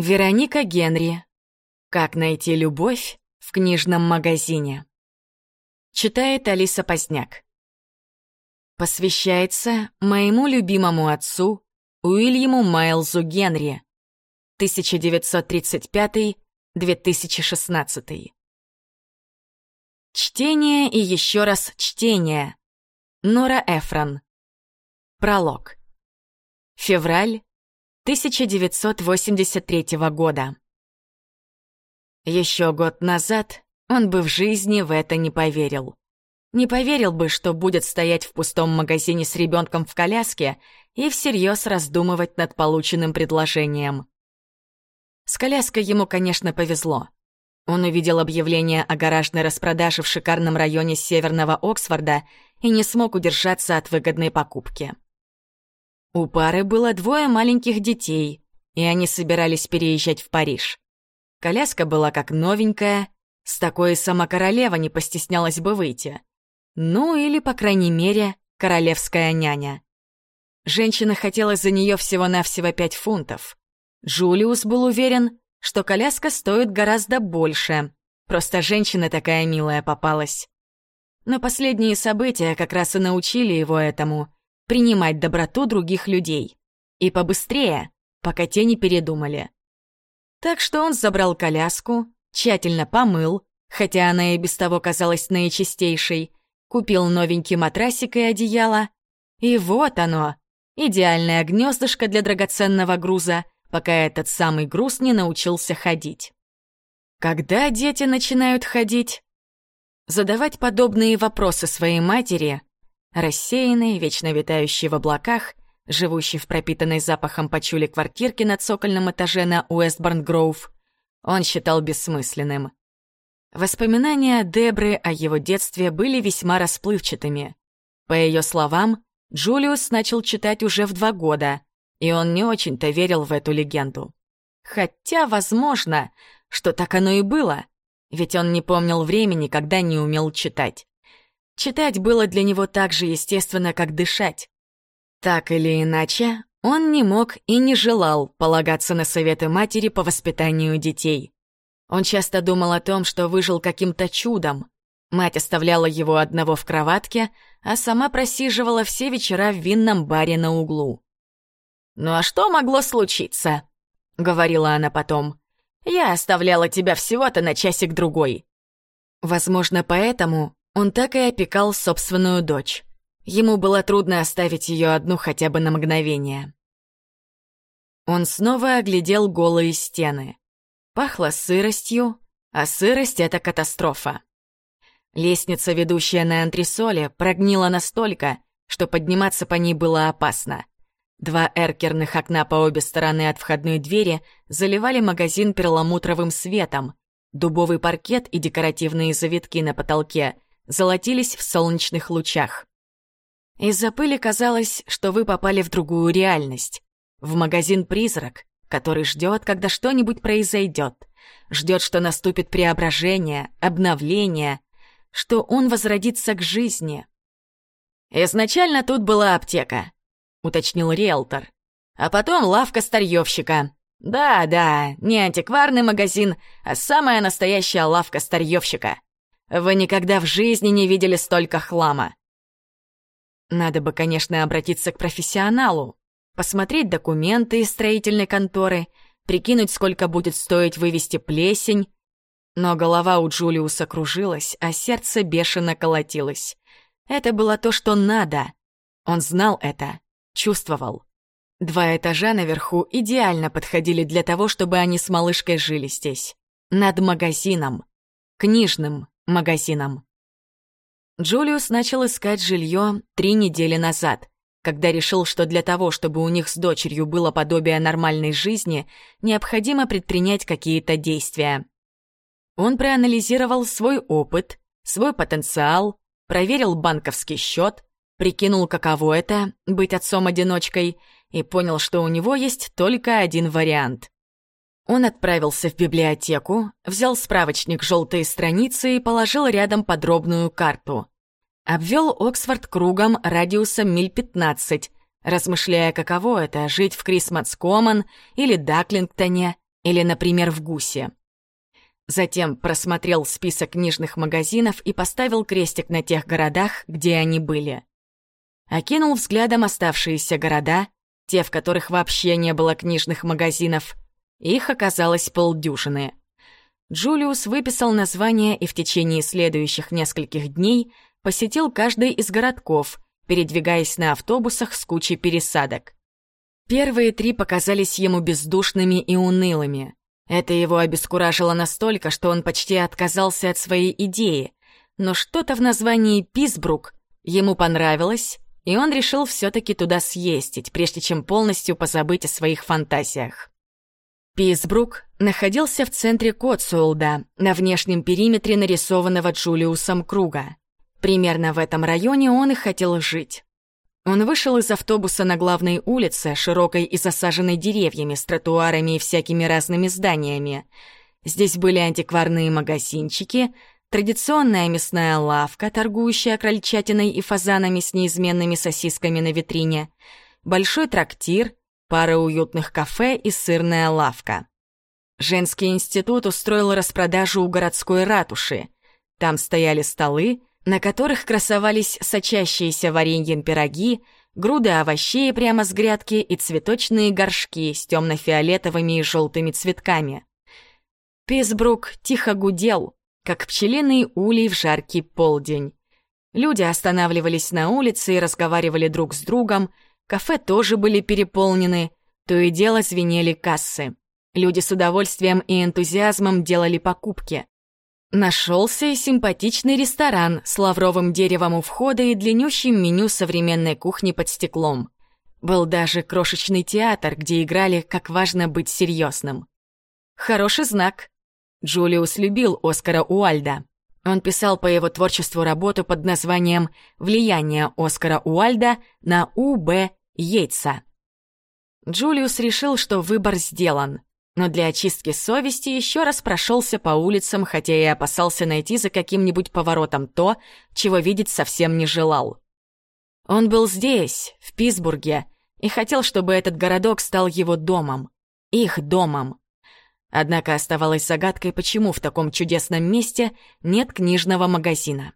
Вероника Генри. Как найти любовь в книжном магазине. Читает Алиса Поздняк. Посвящается моему любимому отцу Уильяму Майлзу Генри. 1935-2016. Чтение и еще раз чтение. Нора Эфрон. Пролог. Февраль 1983 года. Еще год назад он бы в жизни в это не поверил. Не поверил бы, что будет стоять в пустом магазине с ребенком в коляске и всерьез раздумывать над полученным предложением. С коляской ему, конечно, повезло. Он увидел объявление о гаражной распродаже в шикарном районе северного Оксфорда и не смог удержаться от выгодной покупки. У пары было двое маленьких детей, и они собирались переезжать в Париж. Коляска была как новенькая, с такой сама королева не постеснялась бы выйти. Ну или, по крайней мере, королевская няня. Женщина хотела за нее всего-навсего пять фунтов. Джулиус был уверен, что коляска стоит гораздо больше. Просто женщина такая милая попалась. Но последние события как раз и научили его этому — принимать доброту других людей. И побыстрее, пока те не передумали. Так что он забрал коляску, тщательно помыл, хотя она и без того казалась наичистейшей, купил новенький матрасик и одеяло. И вот оно, идеальное гнездышко для драгоценного груза, пока этот самый груз не научился ходить. Когда дети начинают ходить? Задавать подобные вопросы своей матери Рассеянный, вечно витающий в облаках, живущий в пропитанной запахом почули квартирке на цокольном этаже на Уэстборн-Гроув, он считал бессмысленным. Воспоминания Дебры о его детстве были весьма расплывчатыми. По ее словам, Джулиус начал читать уже в два года, и он не очень-то верил в эту легенду. Хотя, возможно, что так оно и было, ведь он не помнил времени, когда не умел читать. Читать было для него так же естественно, как дышать. Так или иначе, он не мог и не желал полагаться на советы матери по воспитанию детей. Он часто думал о том, что выжил каким-то чудом. Мать оставляла его одного в кроватке, а сама просиживала все вечера в винном баре на углу. «Ну а что могло случиться?» — говорила она потом. «Я оставляла тебя всего-то на часик-другой». Возможно, поэтому он так и опекал собственную дочь. Ему было трудно оставить ее одну хотя бы на мгновение. Он снова оглядел голые стены. Пахло сыростью, а сырость — это катастрофа. Лестница, ведущая на антресоле, прогнила настолько, что подниматься по ней было опасно. Два эркерных окна по обе стороны от входной двери заливали магазин перламутровым светом. Дубовый паркет и декоративные завитки на потолке — золотились в солнечных лучах. Из-за пыли казалось, что вы попали в другую реальность. В магазин-призрак, который ждет, когда что-нибудь произойдет. Ждет, что наступит преображение, обновление, что он возродится к жизни. «Изначально тут была аптека», — уточнил риэлтор. «А потом лавка старьевщика. Да-да, не антикварный магазин, а самая настоящая лавка старьевщика. Вы никогда в жизни не видели столько хлама. Надо бы, конечно, обратиться к профессионалу, посмотреть документы из строительной конторы, прикинуть, сколько будет стоить вывести плесень. Но голова у Джулиуса кружилась, а сердце бешено колотилось. Это было то, что надо. Он знал это, чувствовал. Два этажа наверху идеально подходили для того, чтобы они с малышкой жили здесь. Над магазином. Книжным, магазином. Джулиус начал искать жилье три недели назад, когда решил, что для того, чтобы у них с дочерью было подобие нормальной жизни, необходимо предпринять какие-то действия. Он проанализировал свой опыт, свой потенциал, проверил банковский счет, прикинул, каково это — быть отцом-одиночкой, и понял, что у него есть только один вариант он отправился в библиотеку, взял справочник «Желтые страницы» и положил рядом подробную карту. Обвел Оксфорд кругом радиусом миль 15, размышляя, каково это — жить в Крисматс-Коммон или Даклингтоне, или, например, в «Гусе». Затем просмотрел список книжных магазинов и поставил крестик на тех городах, где они были. Окинул взглядом оставшиеся города, те, в которых вообще не было книжных магазинов. Их оказалось полдюжины. Джулиус выписал названия и в течение следующих нескольких дней посетил каждый из городков, передвигаясь на автобусах с кучей пересадок. Первые три показались ему бездушными и унылыми. Это его обескуражило настолько, что он почти отказался от своей идеи. Но что-то в названии «Писбрук» ему понравилось, и он решил все-таки туда съездить, прежде чем полностью позабыть о своих фантазиях. Писбрук находился в центре Котсуэлда, на внешнем периметре нарисованного Джулиусом круга. Примерно в этом районе он и хотел жить. Он вышел из автобуса на главной улице, широкой и засаженной деревьями, с тротуарами и всякими разными зданиями. Здесь были антикварные магазинчики, традиционная мясная лавка, торгующая крольчатиной и фазанами с неизменными сосисками на витрине, большой трактир, пара уютных кафе и сырная лавка. Женский институт устроил распродажу у городской ратуши. Там стояли столы, на которых красовались сочащиеся вареньем пироги, груды овощей прямо с грядки и цветочные горшки с темно-фиолетовыми и желтыми цветками. Писбрук тихо гудел, как пчелиный улей в жаркий полдень. Люди останавливались на улице и разговаривали друг с другом, кафе тоже были переполнены, то и дело звенели кассы. Люди с удовольствием и энтузиазмом делали покупки. Нашелся и симпатичный ресторан с лавровым деревом у входа и длиннющим меню современной кухни под стеклом. Был даже крошечный театр, где играли «Как важно быть серьезным». Хороший знак. Джулиус любил Оскара Уальда. Он писал по его творчеству работу под названием «Влияние Оскара Уальда на У.Б. Йейтса». Джулиус решил, что выбор сделан но для очистки совести еще раз прошелся по улицам, хотя и опасался найти за каким-нибудь поворотом то, чего видеть совсем не желал. Он был здесь, в Питтсбурге, и хотел, чтобы этот городок стал его домом, их домом. Однако оставалось загадкой, почему в таком чудесном месте нет книжного магазина.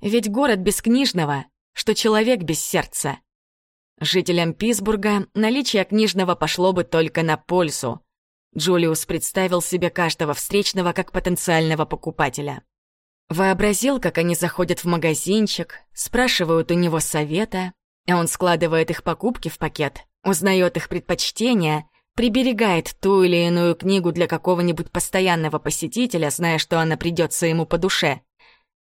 Ведь город без книжного, что человек без сердца. Жителям Питтсбурга наличие книжного пошло бы только на пользу. Джулиус представил себе каждого встречного как потенциального покупателя. Вообразил, как они заходят в магазинчик, спрашивают у него совета, а он складывает их покупки в пакет, узнает их предпочтения, приберегает ту или иную книгу для какого-нибудь постоянного посетителя, зная, что она придется ему по душе.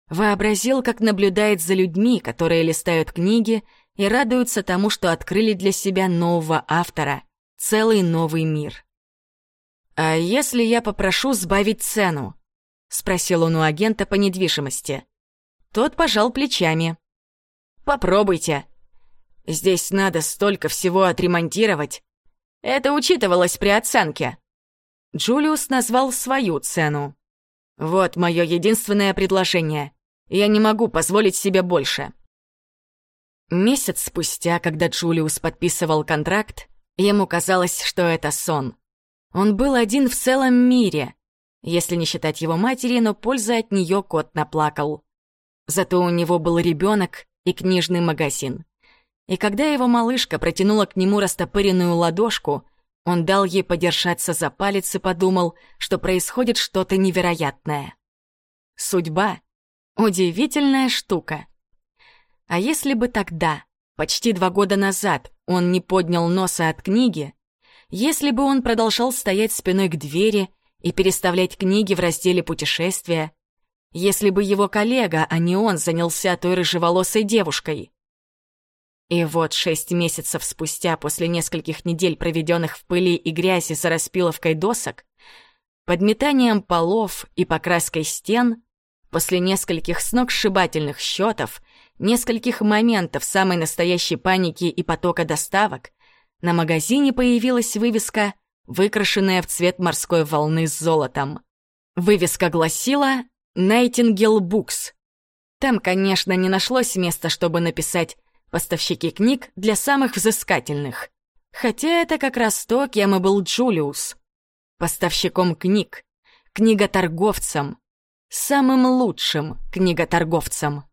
Вообразил, как наблюдает за людьми, которые листают книги и радуются тому, что открыли для себя нового автора, целый новый мир. «А если я попрошу сбавить цену?» — спросил он у агента по недвижимости. Тот пожал плечами. «Попробуйте. Здесь надо столько всего отремонтировать. Это учитывалось при оценке». Джулиус назвал свою цену. «Вот мое единственное предложение. Я не могу позволить себе больше». Месяц спустя, когда Джулиус подписывал контракт, ему казалось, что это сон. Он был один в целом мире, если не считать его матери, но пользы от нее кот наплакал. Зато у него был ребенок и книжный магазин. И когда его малышка протянула к нему растопыренную ладошку, он дал ей подержаться за палец и подумал, что происходит что-то невероятное. Судьба — удивительная штука. А если бы тогда, почти два года назад, он не поднял носа от книги, если бы он продолжал стоять спиной к двери и переставлять книги в разделе «Путешествия», если бы его коллега, а не он, занялся той рыжеволосой девушкой. И вот шесть месяцев спустя, после нескольких недель, проведенных в пыли и грязи за распиловкой досок, подметанием полов и покраской стен, после нескольких сногсшибательных счетов нескольких моментов самой настоящей паники и потока доставок, на магазине появилась вывеска, выкрашенная в цвет морской волны с золотом. Вывеска гласила «Nightingale Books». Там, конечно, не нашлось места, чтобы написать «Поставщики книг для самых взыскательных». Хотя это как раз то, кем и был Джулиус. поставщиком книг, книготорговцем, самым лучшим книготорговцем.